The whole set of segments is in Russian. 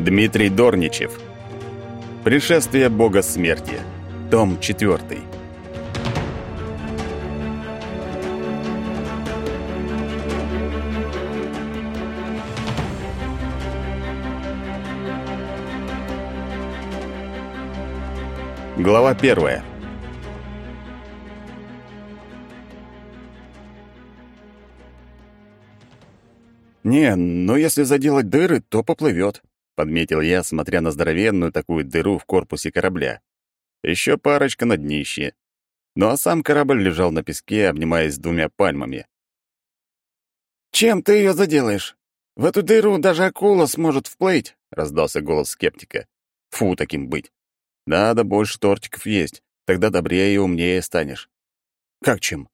Дмитрий Дорничев. Пришествие бога смерти. Том 4. Глава 1. «Не, ну если заделать дыры, то поплывет», — подметил я, смотря на здоровенную такую дыру в корпусе корабля. Еще парочка на днище. Ну а сам корабль лежал на песке, обнимаясь двумя пальмами. «Чем ты ее заделаешь? В эту дыру даже акула сможет вплыть», — раздался голос скептика. «Фу, таким быть. Надо больше тортиков есть, тогда добрее и умнее станешь». «Как чем?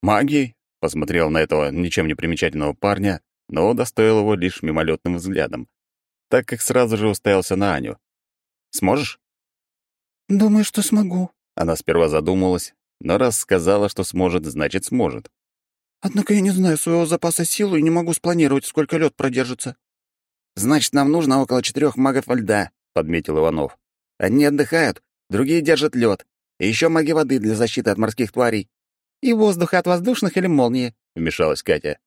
Магией?» — посмотрел на этого ничем не примечательного парня, но удостоил его лишь мимолетным взглядом, так как сразу же уставился на Аню. «Сможешь?» «Думаю, что смогу». Она сперва задумалась, но раз сказала, что сможет, значит, сможет. «Однако я не знаю своего запаса сил и не могу спланировать, сколько лед продержится». «Значит, нам нужно около четырех магов льда», — подметил Иванов. «Одни отдыхают, другие держат лед, и еще маги воды для защиты от морских тварей». «И воздуха от воздушных или молнии», — вмешалась Катя.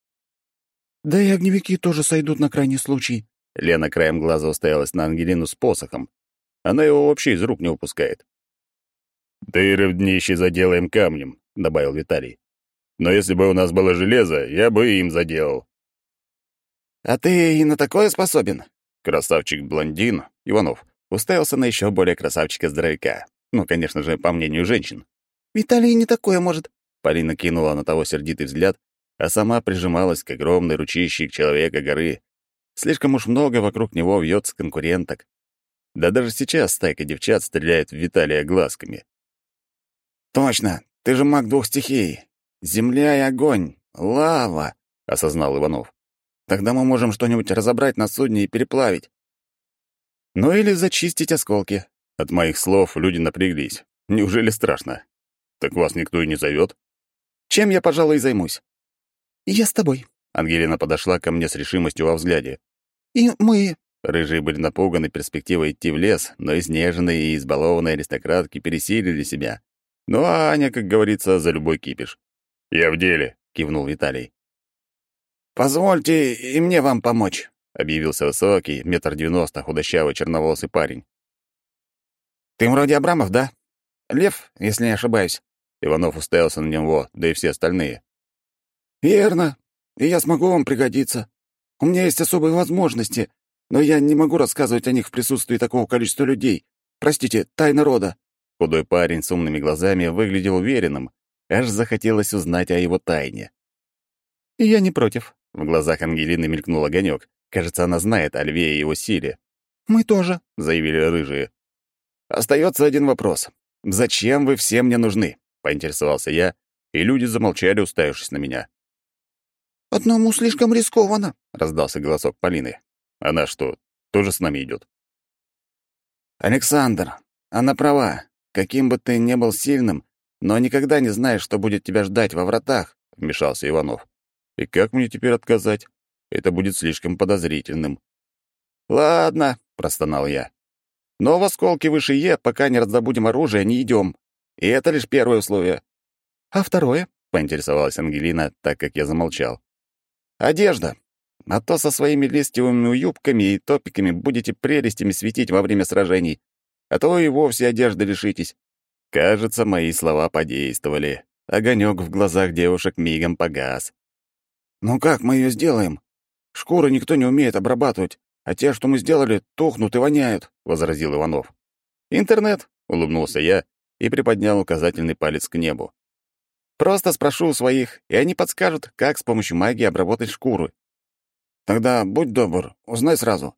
«Да и огневики тоже сойдут на крайний случай». Лена краем глаза уставилась на Ангелину с посохом. Она его вообще из рук не упускает. «Дыры в днище заделаем камнем», — добавил Виталий. «Но если бы у нас было железо, я бы им заделал». «А ты и на такое способен?» Красавчик-блондин, Иванов, уставился на еще более красавчика-здоровяка. Ну, конечно же, по мнению женщин. «Виталий не такое может». Полина кинула на того сердитый взгляд а сама прижималась к огромной ручищей человека горы. Слишком уж много вокруг него вьется конкуренток. Да даже сейчас стайка девчат стреляет в Виталия глазками. «Точно! Ты же маг двух стихий! Земля и огонь! Лава!» — осознал Иванов. «Тогда мы можем что-нибудь разобрать на судне и переплавить». «Ну или зачистить осколки». От моих слов люди напряглись. Неужели страшно? Так вас никто и не зовет. Чем я, пожалуй, займусь? «Я с тобой». Ангелина подошла ко мне с решимостью во взгляде. «И мы...» Рыжие были напуганы перспективой идти в лес, но изнеженные и избалованные аристократки пересилили себя. Ну а Аня, как говорится, за любой кипиш. «Я в деле», — кивнул Виталий. «Позвольте и мне вам помочь», — объявился высокий, метр девяносто, худощавый черноволосый парень. «Ты вроде Абрамов, да? Лев, если не ошибаюсь». Иванов уставился на него, да и все остальные. «Верно. И я смогу вам пригодиться. У меня есть особые возможности, но я не могу рассказывать о них в присутствии такого количества людей. Простите, тайна рода». Худой парень с умными глазами выглядел уверенным, аж захотелось узнать о его тайне. И «Я не против». В глазах Ангелины мелькнул огонек. Кажется, она знает о льве и его силе. «Мы тоже», — заявили рыжие. «Остается один вопрос. Зачем вы все мне нужны?» — поинтересовался я, и люди замолчали, уставившись на меня. «Одному слишком рискованно», — раздался голосок Полины. «Она что, тоже с нами идет?» «Александр, она права. Каким бы ты ни был сильным, но никогда не знаешь, что будет тебя ждать во вратах», — вмешался Иванов. «И как мне теперь отказать? Это будет слишком подозрительным». «Ладно», — простонал я. «Но в осколке выше Е, пока не раздобудем оружие, не идем. И это лишь первое условие». «А второе?» — поинтересовалась Ангелина, так как я замолчал. Одежда. А то со своими листьевыми юбками и топиками будете прелестями светить во время сражений. А то и вовсе одежды лишитесь. Кажется, мои слова подействовали. Огонек в глазах девушек мигом погас. «Ну как мы ее сделаем? Шкуры никто не умеет обрабатывать, а те, что мы сделали, тухнут и воняют», — возразил Иванов. «Интернет», — улыбнулся я и приподнял указательный палец к небу. Просто спрошу у своих, и они подскажут, как с помощью магии обработать шкуру. Тогда будь добр, узнай сразу.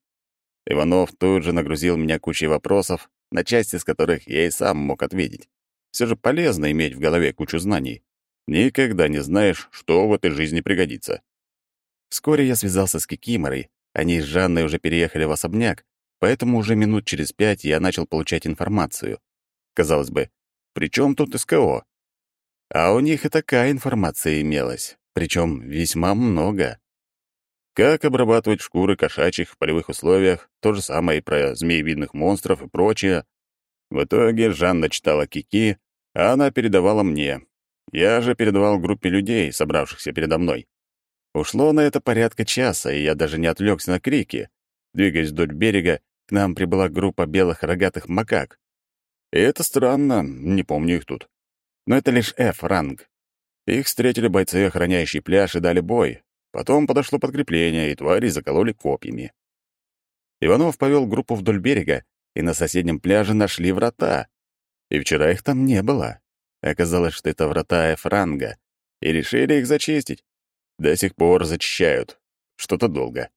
Иванов тут же нагрузил меня кучей вопросов, на части из которых я и сам мог ответить. Все же полезно иметь в голове кучу знаний. Никогда не знаешь, что в этой жизни пригодится. Вскоре я связался с Кикиморой. Они с Жанной уже переехали в особняк, поэтому уже минут через пять я начал получать информацию. Казалось бы, при чем тут СКО? А у них и такая информация имелась, причем весьма много. Как обрабатывать шкуры кошачьих в полевых условиях, то же самое и про змеевидных монстров и прочее. В итоге Жанна читала Кики, а она передавала мне. Я же передавал группе людей, собравшихся передо мной. Ушло на это порядка часа, и я даже не отвлекся на крики. Двигаясь вдоль берега, к нам прибыла группа белых рогатых макак. И это странно, не помню их тут. Но это лишь F-ранг. Их встретили бойцы, охраняющие пляж, и дали бой. Потом подошло подкрепление, и твари закололи копьями. Иванов повел группу вдоль берега, и на соседнем пляже нашли врата. И вчера их там не было. Оказалось, что это врата Эфранга, и решили их зачистить. До сих пор зачищают. Что-то долго.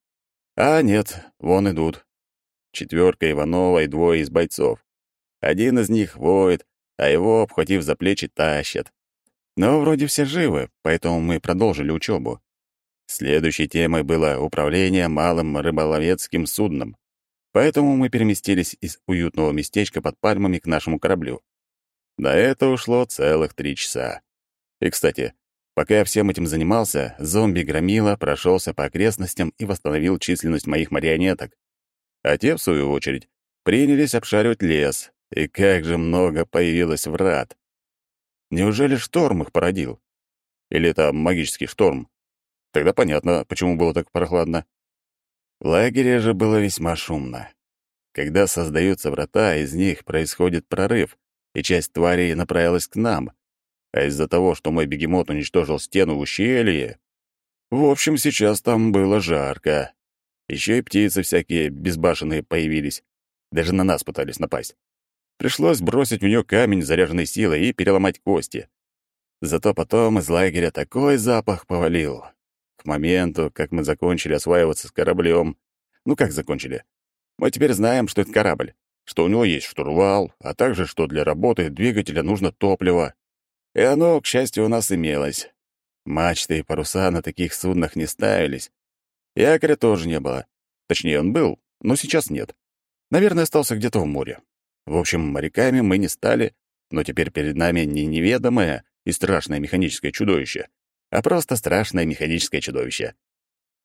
А нет, вон идут. Четверка Иванова и двое из бойцов. Один из них воет, а его, обхватив за плечи, тащат. Но вроде все живы, поэтому мы продолжили учебу. Следующей темой было управление малым рыболовецким судном. Поэтому мы переместились из уютного местечка под пальмами к нашему кораблю. На это ушло целых три часа. И, кстати, пока я всем этим занимался, зомби-громила прошелся по окрестностям и восстановил численность моих марионеток. А те, в свою очередь, принялись обшаривать лес. И как же много появилось врат. Неужели шторм их породил? Или это магический шторм? Тогда понятно, почему было так прохладно. В лагере же было весьма шумно. Когда создаются врата, из них происходит прорыв, и часть тварей направилась к нам. А из-за того, что мой бегемот уничтожил стену в ущелье... В общем, сейчас там было жарко. Еще и птицы всякие безбашенные появились. Даже на нас пытались напасть. Пришлось бросить в нее камень заряженной силой и переломать кости. Зато потом из лагеря такой запах повалил, к моменту, как мы закончили осваиваться с кораблем. Ну как закончили? Мы теперь знаем, что это корабль, что у него есть штурвал, а также, что для работы двигателя нужно топливо. И оно, к счастью, у нас имелось. Мачты и паруса на таких суднах не ставились. Якоря тоже не было. Точнее, он был, но сейчас нет. Наверное, остался где-то в море. В общем, моряками мы не стали, но теперь перед нами не неведомое и страшное механическое чудовище, а просто страшное механическое чудовище.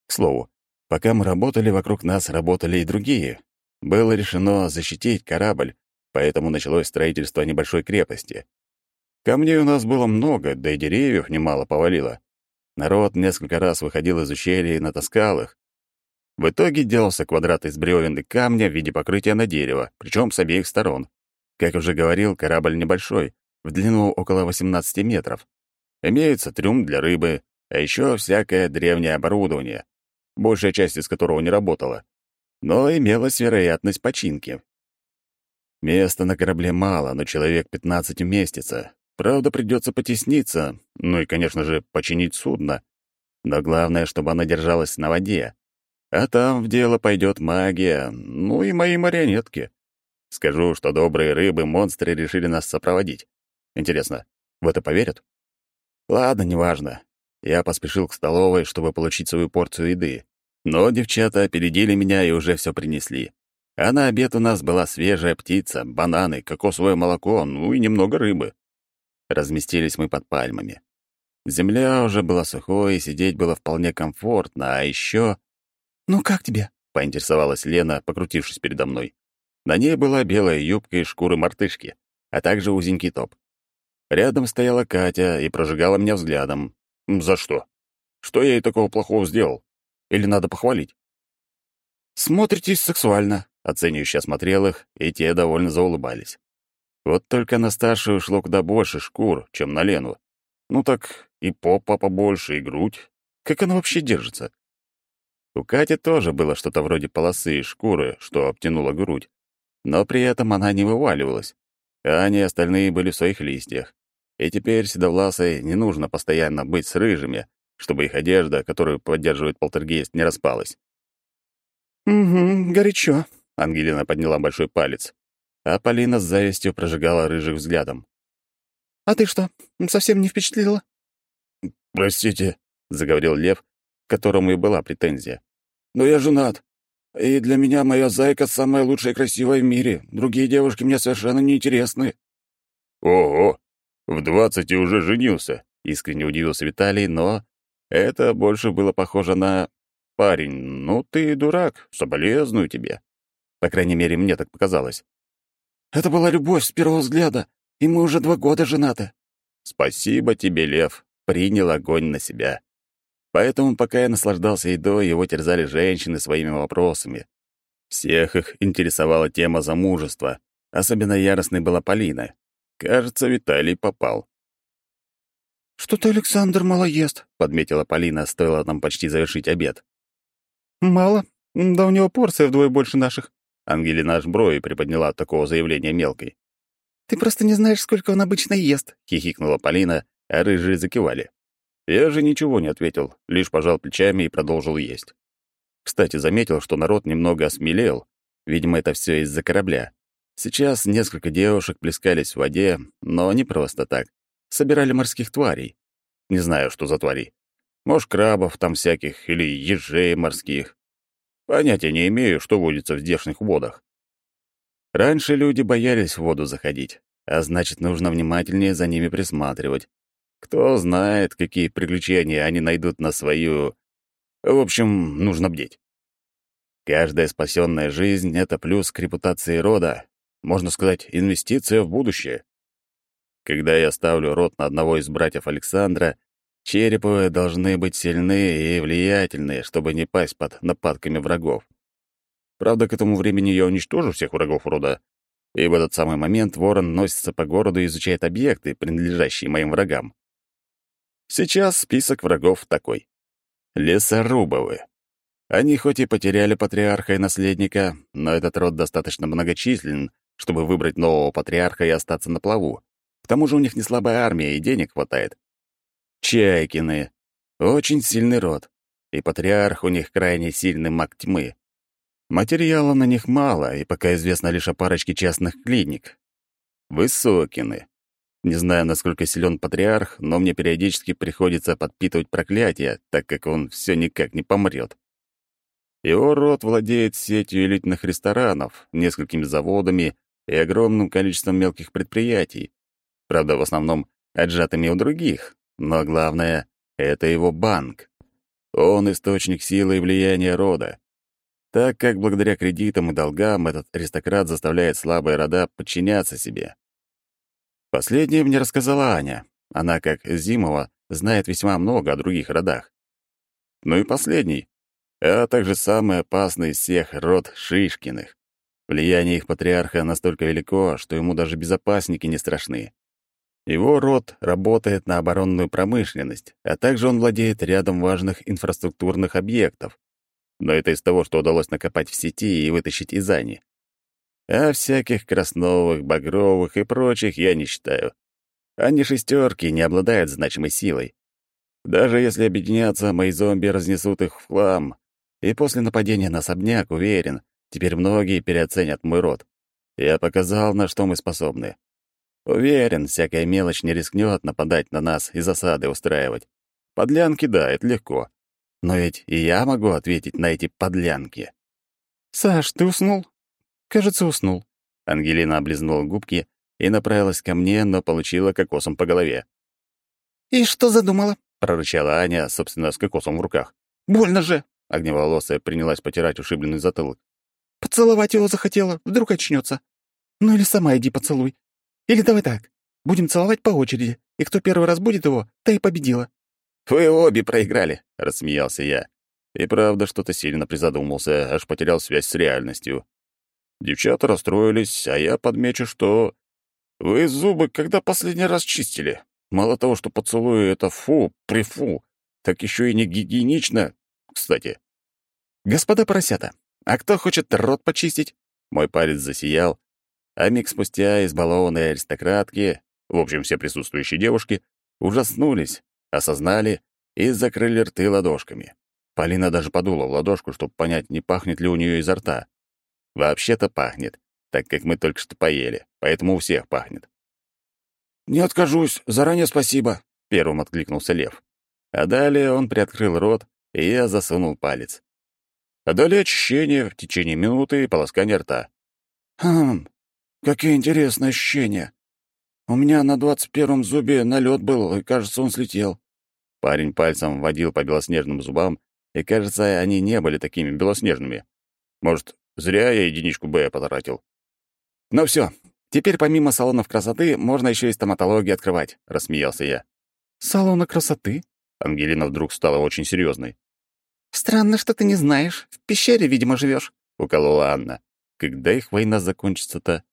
К слову, пока мы работали, вокруг нас работали и другие. Было решено защитить корабль, поэтому началось строительство небольшой крепости. Камней у нас было много, да и деревьев немало повалило. Народ несколько раз выходил из ущелья и натаскал их. В итоге делался квадрат из бревен и камня в виде покрытия на дерево, причем с обеих сторон. Как уже говорил, корабль небольшой, в длину около 18 метров. Имеется трюм для рыбы, а еще всякое древнее оборудование, большая часть из которого не работала. Но имелась вероятность починки. Места на корабле мало, но человек 15 уместится. Правда, придется потесниться, ну и, конечно же, починить судно. Но главное, чтобы оно держалось на воде. А там в дело пойдет магия, ну и мои марионетки. Скажу, что добрые рыбы-монстры решили нас сопроводить. Интересно, в это поверят? Ладно, неважно. Я поспешил к столовой, чтобы получить свою порцию еды. Но девчата опередили меня и уже все принесли. А на обед у нас была свежая птица, бананы, кокосовое молоко, ну и немного рыбы. Разместились мы под пальмами. Земля уже была сухой, и сидеть было вполне комфортно, а еще... «Ну как тебе?» — поинтересовалась Лена, покрутившись передо мной. На ней была белая юбка из шкуры мартышки, а также узенький топ. Рядом стояла Катя и прожигала меня взглядом. За что? Что я ей такого плохого сделал? Или надо похвалить? «Смотритесь сексуально», — оценивающе осмотрел их, и те довольно заулыбались. Вот только на старшую ушло куда больше шкур, чем на Лену. Ну так и попа побольше, и грудь. Как она вообще держится? У Кати тоже было что-то вроде полосы из шкуры, что обтянула грудь. Но при этом она не вываливалась. А они остальные были в своих листьях. И теперь седовласой не нужно постоянно быть с рыжими, чтобы их одежда, которую поддерживает полтергейст, не распалась. «Угу, горячо», — Ангелина подняла большой палец, а Полина с завистью прожигала рыжих взглядом. «А ты что, совсем не впечатлила?» «Простите», — заговорил Лев, которому и была претензия. «Но я женат, и для меня моя зайка самая лучшая и красивая в мире. Другие девушки мне совершенно неинтересны». «Ого! В двадцати уже женился!» — искренне удивился Виталий, но это больше было похоже на... парень, ну ты дурак, соболезную тебе». По крайней мере, мне так показалось. «Это была любовь с первого взгляда, и мы уже два года женаты». «Спасибо тебе, Лев, принял огонь на себя». Поэтому, пока я наслаждался едой, его терзали женщины своими вопросами. Всех их интересовала тема замужества. Особенно яростной была Полина. Кажется, Виталий попал. «Что-то Александр мало ест», — подметила Полина, стоило нам почти завершить обед. «Мало? Да у него порция вдвое больше наших». Ангелина аж брови приподняла от такого заявления мелкой. «Ты просто не знаешь, сколько он обычно ест», — хихикнула Полина, а рыжие закивали. Я же ничего не ответил, лишь пожал плечами и продолжил есть. Кстати, заметил, что народ немного осмелел. Видимо, это все из-за корабля. Сейчас несколько девушек плескались в воде, но не просто так. Собирали морских тварей. Не знаю, что за твари. Может, крабов там всяких или ежей морских. Понятия не имею, что водится в здешних водах. Раньше люди боялись в воду заходить, а значит, нужно внимательнее за ними присматривать. Кто знает, какие приключения они найдут на свою... В общем, нужно бдеть. Каждая спасенная жизнь — это плюс к репутации рода, можно сказать, инвестиция в будущее. Когда я ставлю рот на одного из братьев Александра, Череповы должны быть сильны и влиятельны, чтобы не пасть под нападками врагов. Правда, к этому времени я уничтожу всех врагов рода, и в этот самый момент ворон носится по городу и изучает объекты, принадлежащие моим врагам. Сейчас список врагов такой. Лесорубовы. Они хоть и потеряли патриарха и наследника, но этот род достаточно многочислен, чтобы выбрать нового патриарха и остаться на плаву. К тому же у них не слабая армия и денег хватает. Чайкины. Очень сильный род. И патриарх у них крайне сильный маг тьмы. Материала на них мало, и пока известно лишь о парочке частных клиник. Высокины. Не знаю, насколько силен патриарх, но мне периодически приходится подпитывать проклятие, так как он все никак не помрет. Его род владеет сетью элитных ресторанов, несколькими заводами и огромным количеством мелких предприятий. Правда, в основном отжатыми у других, но главное — это его банк. Он источник силы и влияния рода. Так как благодаря кредитам и долгам этот аристократ заставляет слабые рода подчиняться себе. Последнее мне рассказала Аня. Она, как Зимова, знает весьма много о других родах. Ну и последний а также самый опасный из всех род Шишкиных. Влияние их патриарха настолько велико, что ему даже безопасники не страшны. Его род работает на оборонную промышленность, а также он владеет рядом важных инфраструктурных объектов. Но это из того, что удалось накопать в сети и вытащить из Ани. А всяких Красновых, Багровых и прочих я не считаю. Они шестерки не обладают значимой силой. Даже если объединяться, мои зомби разнесут их в хлам, и после нападения на особняк, уверен, теперь многие переоценят мой род. Я показал, на что мы способны. Уверен, всякая мелочь не рискнет нападать на нас и засады устраивать. Подлянки, да, это легко. Но ведь и я могу ответить на эти подлянки. «Саш, ты уснул?» «Кажется, уснул». Ангелина облизнула губки и направилась ко мне, но получила кокосом по голове. «И что задумала?» — прорычала Аня, собственно, с кокосом в руках. «Больно же!» Огневолосая принялась потирать ушибленный затылок. «Поцеловать его захотела, вдруг очнется. Ну или сама иди поцелуй. Или давай так, будем целовать по очереди, и кто первый раз будет его, та и победила». «Вы обе проиграли», — рассмеялся я. И правда, что-то сильно призадумался, аж потерял связь с реальностью. Девчата расстроились, а я подмечу, что... Вы зубы когда последний раз чистили? Мало того, что поцелуи — это фу, прифу, так еще и не гигиенично, кстати. «Господа поросята, а кто хочет рот почистить?» Мой палец засиял, а миг спустя избалованные аристократки, в общем, все присутствующие девушки, ужаснулись, осознали и закрыли рты ладошками. Полина даже подула в ладошку, чтобы понять, не пахнет ли у нее изо рта. Вообще-то пахнет, так как мы только что поели, поэтому у всех пахнет. «Не откажусь, заранее спасибо», — первым откликнулся Лев. А далее он приоткрыл рот, и я засунул палец. А далее очищение в течение минуты и полоскание рта. «Хм, какие интересные ощущения. У меня на двадцать первом зубе налет был, и, кажется, он слетел». Парень пальцем водил по белоснежным зубам и, кажется, они не были такими белоснежными. Может, зря я единичку Б потратил. «Ну все, теперь помимо салонов красоты можно еще и стоматологию открывать», — рассмеялся я. «Салоны красоты?» Ангелина вдруг стала очень серьезной. «Странно, что ты не знаешь. В пещере, видимо, живешь», — уколола Анна. «Когда их война закончится-то?»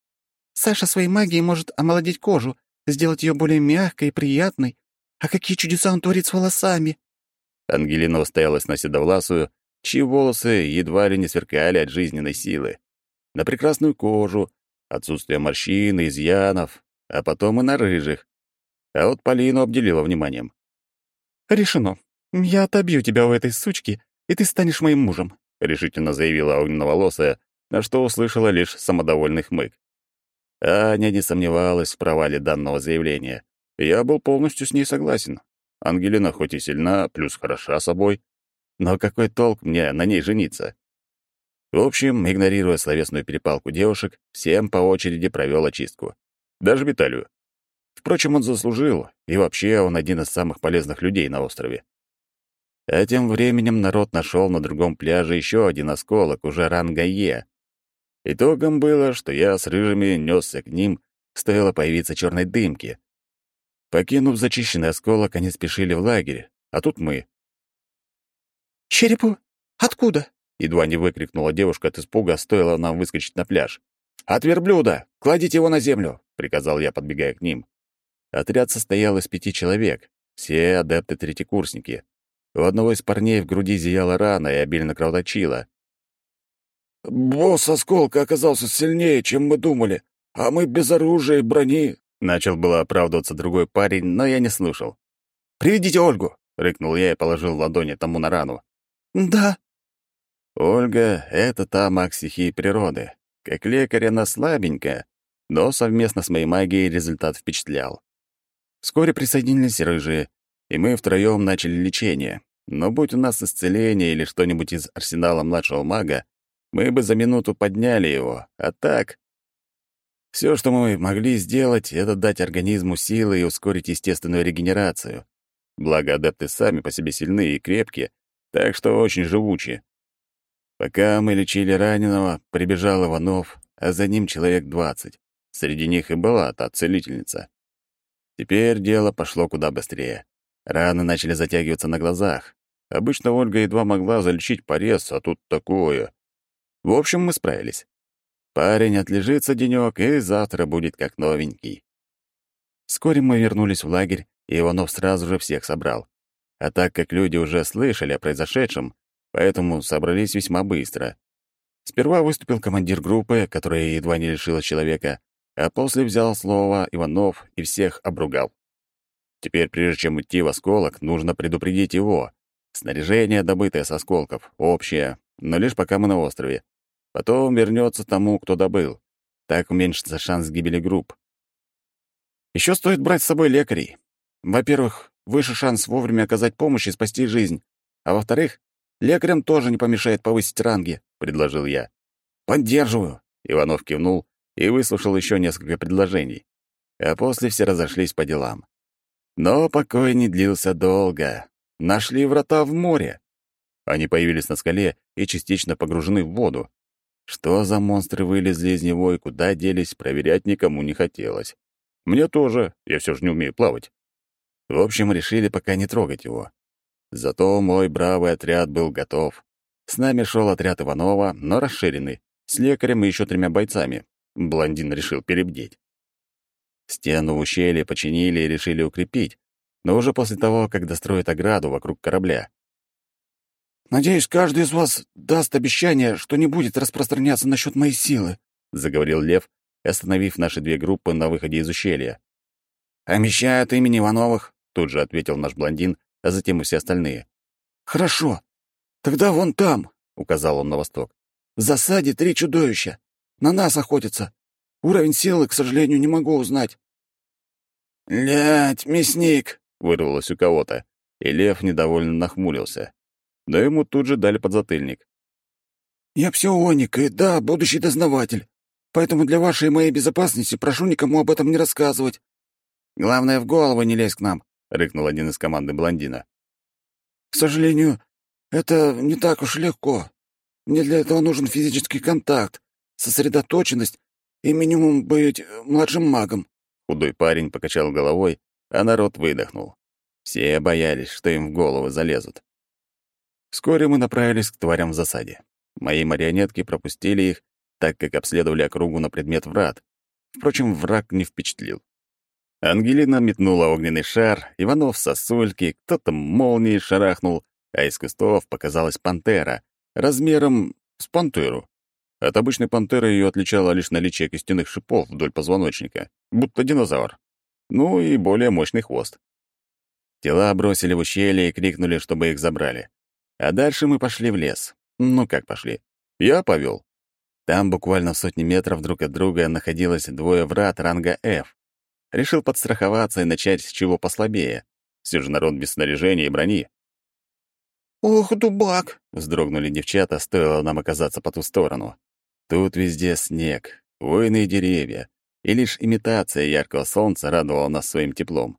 «Саша своей магией может омолодить кожу, сделать ее более мягкой и приятной. А какие чудеса он творит с волосами!» Ангелина устоялась на седовласую, чьи волосы едва ли не сверкали от жизненной силы. На прекрасную кожу, отсутствие морщин и изъянов, а потом и на рыжих. А вот Полину обделила вниманием. «Решено. Я отобью тебя у этой сучки, и ты станешь моим мужем», — решительно заявила огненноволосая, на что услышала лишь самодовольный хмык. Аня не сомневалась в провале данного заявления. Я был полностью с ней согласен. Ангелина хоть и сильна, плюс хороша собой, но какой толк мне на ней жениться? В общем, игнорируя словесную перепалку девушек, всем по очереди провел очистку. Даже Виталию. Впрочем, он заслужил, и вообще он один из самых полезных людей на острове. А тем временем народ нашел на другом пляже еще один осколок, уже ранга Е. Итогом было, что я с рыжими несся к ним, стоило появиться черной дымки. Покинув зачищенный осколок, они спешили в лагерь, а тут мы. «Черепу? Откуда?» — едва не выкрикнула девушка от испуга, стоило нам выскочить на пляж. «От верблюда! Кладите его на землю!» — приказал я, подбегая к ним. Отряд состоял из пяти человек, все адепты-третьекурсники. У одного из парней в груди зияла рана и обильно кровоточила. «Босс осколка оказался сильнее, чем мы думали, а мы без оружия и брони», — начал было оправдываться другой парень, но я не слушал. «Приведите Ольгу!» — рыкнул я и положил ладони тому на рану. «Да». Ольга — это та маг стихии природы. Как лекарь она слабенькая, но совместно с моей магией результат впечатлял. Вскоре присоединились рыжие, и мы втроем начали лечение. Но будь у нас исцеление или что-нибудь из арсенала младшего мага, мы бы за минуту подняли его, а так... Все, что мы могли сделать, это дать организму силы и ускорить естественную регенерацию. Благо, адепты сами по себе сильны и крепкие, так что очень живучие. Пока мы лечили раненого, прибежал Иванов, а за ним человек двадцать. Среди них и была та целительница. Теперь дело пошло куда быстрее. Раны начали затягиваться на глазах. Обычно Ольга едва могла залечить порез, а тут такое. В общем, мы справились. Парень отлежится денёк и завтра будет как новенький. Вскоре мы вернулись в лагерь, и Иванов сразу же всех собрал. А так как люди уже слышали о произошедшем, поэтому собрались весьма быстро. Сперва выступил командир группы, которая едва не лишила человека, а после взял слово Иванов и всех обругал. Теперь, прежде чем идти в осколок, нужно предупредить его. Снаряжение, добытое с осколков, общее, но лишь пока мы на острове. Потом вернется тому, кто добыл. Так уменьшится шанс гибели групп. Еще стоит брать с собой лекарей. Во-первых, выше шанс вовремя оказать помощь и спасти жизнь. А во-вторых, лекарям тоже не помешает повысить ранги, — предложил я. «Поддерживаю», — Иванов кивнул и выслушал еще несколько предложений. А после все разошлись по делам. Но покой не длился долго. Нашли врата в море. Они появились на скале и частично погружены в воду. Что за монстры вылезли из него и куда делись, проверять никому не хотелось. Мне тоже, я все же не умею плавать. В общем, решили пока не трогать его. Зато мой бравый отряд был готов. С нами шел отряд Иванова, но расширенный, с лекарем и еще тремя бойцами. Блондин решил перебдеть. Стену в ущелье починили и решили укрепить, но уже после того, как достроят ограду вокруг корабля. «Надеюсь, каждый из вас даст обещание, что не будет распространяться насчет моей силы», — заговорил Лев, остановив наши две группы на выходе из ущелья. «Обещаю от имени Ивановых», — тут же ответил наш блондин, а затем и все остальные. «Хорошо. Тогда вон там», — указал он на восток. «В засаде три чудовища. На нас охотятся. Уровень силы, к сожалению, не могу узнать». «Лять, мясник!» — вырвалось у кого-то, и лев недовольно нахмурился но ему тут же дали подзатыльник. «Я псионик и, да, будущий дознаватель, поэтому для вашей и моей безопасности прошу никому об этом не рассказывать. Главное, в голову не лезь к нам», — рыкнул один из команды блондина. «К сожалению, Это не так уж легко. Мне для этого нужен физический контакт, сосредоточенность и минимум быть младшим магом». Худой парень покачал головой, а народ выдохнул. Все боялись, что им в голову залезут. Вскоре мы направились к тварям в засаде. Мои марионетки пропустили их, так как обследовали округу на предмет врат. Впрочем, враг не впечатлил. Ангелина метнула огненный шар, Иванов — сосульки, кто-то молнией шарахнул, а из кустов показалась пантера, размером с пантеру. От обычной пантеры ее отличало лишь наличие костяных шипов вдоль позвоночника, будто динозавр. Ну и более мощный хвост. Тела бросили в ущелье и крикнули, чтобы их забрали. А дальше мы пошли в лес. Ну как пошли? Я повел. Там буквально в сотни метров друг от друга находилось двое врат ранга F. Решил подстраховаться и начать с чего послабее. Все же народ без снаряжения и брони. «Ох, дубак!» — вздрогнули девчата, стоило нам оказаться по ту сторону. Тут везде снег, войны и деревья, и лишь имитация яркого солнца радовала нас своим теплом.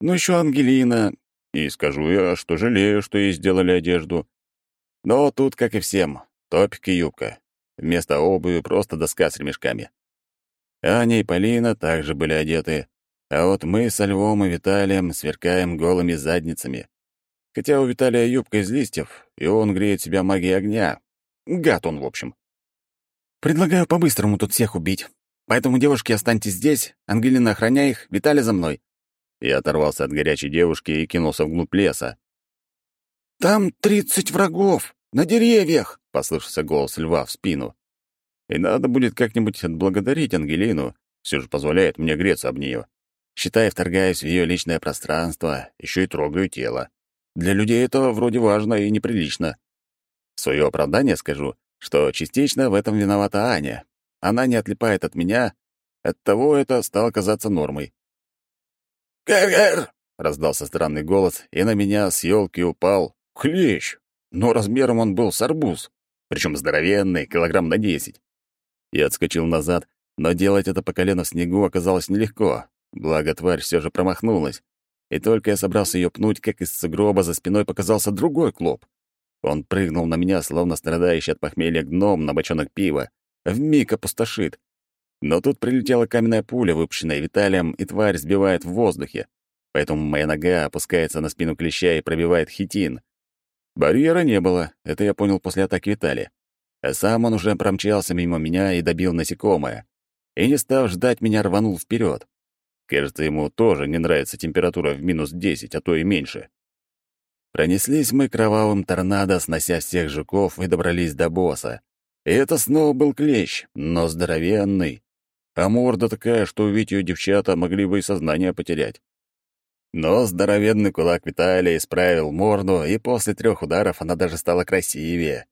Ну еще Ангелина, и скажу я, что жалею, что ей сделали одежду. Но тут, как и всем, топик и юбка. Вместо обуви просто доска с ремешками. Аня и Полина также были одеты, а вот мы со Львом и Виталием сверкаем голыми задницами. Хотя у Виталия юбка из листьев, и он греет себя магией огня. Гад он, в общем. Предлагаю по-быстрому тут всех убить. Поэтому, девушки, останьтесь здесь, Ангелина, охраняй их, Виталий за мной. Я оторвался от горячей девушки и кинулся вглубь леса. «Там тридцать врагов! На деревьях!» — послышался голос льва в спину. И надо будет как-нибудь отблагодарить Ангелину, все же позволяет мне греться об нее. Считай, вторгаюсь в ее личное пространство, еще и трогаю тело. Для людей это вроде важно и неприлично. В свое оправдание скажу, что частично в этом виновата Аня. Она не отлипает от меня, оттого это стало казаться нормой. «Гэр-гэр!» — раздался странный голос, и на меня с елки упал клещ, но размером он был с арбуз, причем здоровенный, килограмм на десять. Я отскочил назад, но делать это по колено в снегу оказалось нелегко, благо тварь все же промахнулась. И только я собрался ее пнуть, как из сугроба за спиной показался другой клоп. Он прыгнул на меня, словно страдающий от похмелья гном на бочонок пива. Вмиг опустошит. Но тут прилетела каменная пуля, выпущенная Виталием, и тварь сбивает в воздухе. Поэтому моя нога опускается на спину клеща и пробивает хитин. Барьера не было, это я понял после атаки Виталия а сам он уже промчался мимо меня и добил насекомое. И не став ждать, меня рванул вперед. Кажется, ему тоже не нравится температура в минус десять, а то и меньше. Пронеслись мы кровавым торнадо, снося всех жуков, и добрались до босса. И это снова был клещ, но здоровенный. А морда такая, что увидеть ее девчата могли бы и сознание потерять. Но здоровенный кулак Виталия исправил морду, и после трех ударов она даже стала красивее.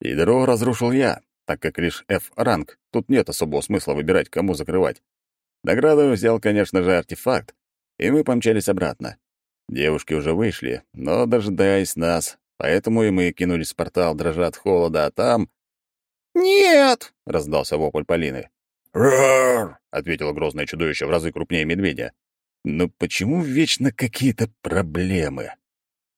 Ядро разрушил я, так как лишь F-ранг, тут нет особого смысла выбирать, кому закрывать. Награду взял, конечно же, артефакт, и мы помчались обратно. Девушки уже вышли, но дожидаясь нас, поэтому и мы кинулись в портал, дрожа от холода, а там... «Нет!» — раздался вопль Полины. «Рар!» — ответило грозное чудовище в разы крупнее медведя. «Но почему вечно какие-то проблемы?»